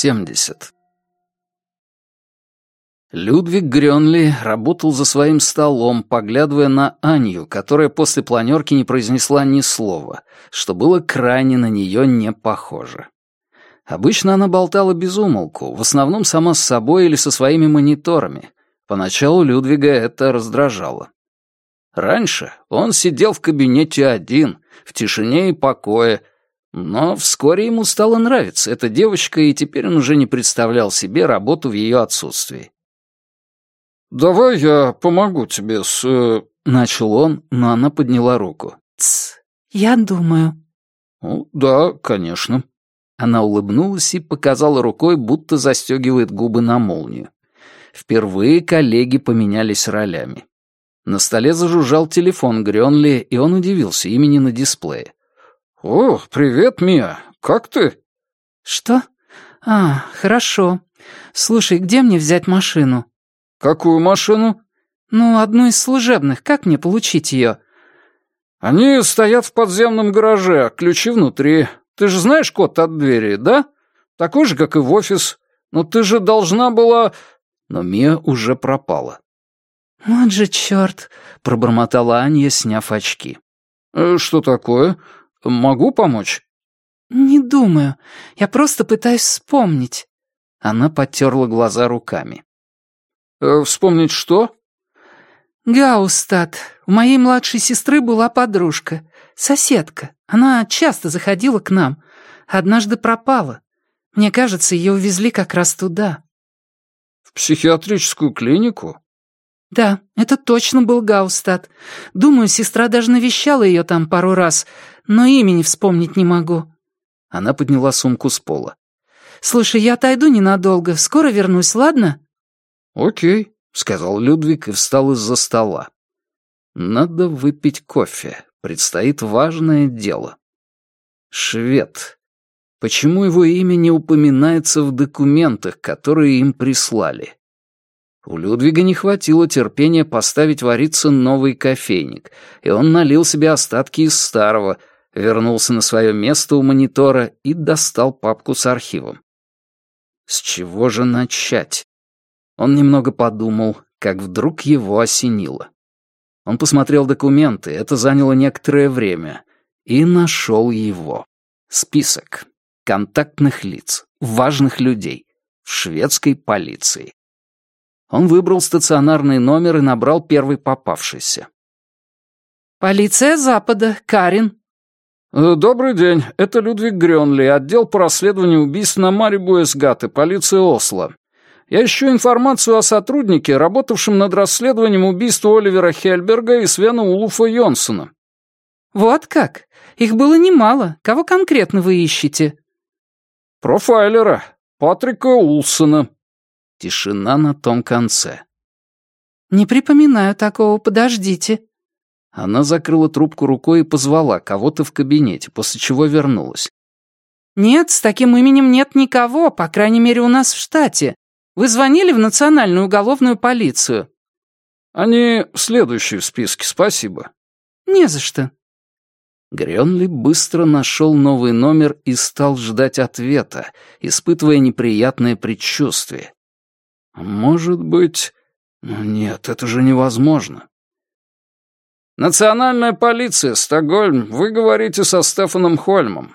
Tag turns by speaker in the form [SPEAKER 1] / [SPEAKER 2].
[SPEAKER 1] 70. Людвиг Грёнли работал за своим столом, поглядывая на Аню, которая после планерки не произнесла ни слова, что было крайне на нее не похоже. Обычно она болтала без умолку, в основном сама с собой или со своими мониторами. Поначалу Людвига это раздражало. Раньше он сидел в кабинете один, в тишине и покое, но вскоре ему стало нравиться эта девочка, и теперь он уже не представлял себе работу в ее отсутствии.
[SPEAKER 2] «Давай я помогу тебе с...» э, —
[SPEAKER 1] начал он, но она подняла руку.
[SPEAKER 3] «Тсс, я думаю».
[SPEAKER 1] «Ну, да, конечно». Она улыбнулась и показала рукой, будто застегивает губы на молнию. Впервые коллеги поменялись ролями. На столе зажужжал телефон Грёнли, и он удивился имени на дисплее.
[SPEAKER 2] «О, привет, Мия. Как ты?»
[SPEAKER 3] «Что? А, хорошо. Слушай, где мне взять машину?»
[SPEAKER 2] «Какую машину?»
[SPEAKER 3] «Ну, одну из служебных. Как мне получить ее?»
[SPEAKER 2] «Они стоят в подземном гараже, ключи внутри. Ты же знаешь код от двери, да? Такой же, как и в офис. Но ты же должна была...»
[SPEAKER 1] Но Мия уже пропала.
[SPEAKER 3] «Вот же черт!» — пробормотала Аня, сняв очки.
[SPEAKER 2] «Э, «Что такое? Могу помочь?»
[SPEAKER 3] «Не думаю. Я просто пытаюсь вспомнить».
[SPEAKER 1] Она потерла глаза руками.
[SPEAKER 2] «Э, «Вспомнить что?»
[SPEAKER 3] «Гаустат. У моей младшей сестры была подружка. Соседка. Она часто заходила к нам. Однажды пропала. Мне кажется, ее увезли как раз туда».
[SPEAKER 2] «В психиатрическую клинику?»
[SPEAKER 3] «Да, это точно был Гаустат. Думаю, сестра даже навещала ее там пару раз, но имени вспомнить не могу».
[SPEAKER 1] Она подняла сумку с пола.
[SPEAKER 3] «Слушай, я отойду ненадолго, скоро вернусь, ладно?»
[SPEAKER 1] «Окей», — сказал Людвиг и встал из-за стола. «Надо выпить кофе. Предстоит важное дело». «Швед. Почему его имя не упоминается в документах, которые им прислали?» У Людвига не хватило терпения поставить вариться новый кофейник, и он налил себе остатки из старого, вернулся на свое место у монитора и достал папку с архивом. С чего же начать? Он немного подумал, как вдруг его осенило. Он посмотрел документы, это заняло некоторое время, и нашел его. Список контактных лиц, важных людей в шведской полиции. Он выбрал стационарный номер и набрал первый попавшийся.
[SPEAKER 3] «Полиция Запада, Карин».
[SPEAKER 2] Э, «Добрый день, это Людвиг Грёнли, отдел по расследованию убийств на Марибу Эсгат и полиция Осло. Я ищу информацию о сотруднике, работавшем над расследованием убийства Оливера Хельберга и Свена Улуфа Йонсона».
[SPEAKER 3] «Вот как? Их было немало. Кого конкретно вы ищете?»
[SPEAKER 2] «Профайлера. Патрика Улсона»,
[SPEAKER 1] Тишина на том конце.
[SPEAKER 3] «Не припоминаю такого, подождите».
[SPEAKER 1] Она закрыла трубку рукой и позвала кого-то в кабинете, после чего вернулась.
[SPEAKER 3] «Нет, с таким именем нет никого, по крайней мере, у нас в штате. Вы звонили в Национальную уголовную полицию?»
[SPEAKER 2] «Они следующие в списке, спасибо».
[SPEAKER 3] «Не за что».
[SPEAKER 1] Грёнли быстро нашел новый номер и стал ждать ответа, испытывая неприятное предчувствие. Может быть... Нет, это же невозможно.
[SPEAKER 2] «Национальная полиция, Стокгольм, вы говорите со Стефаном Хольмом.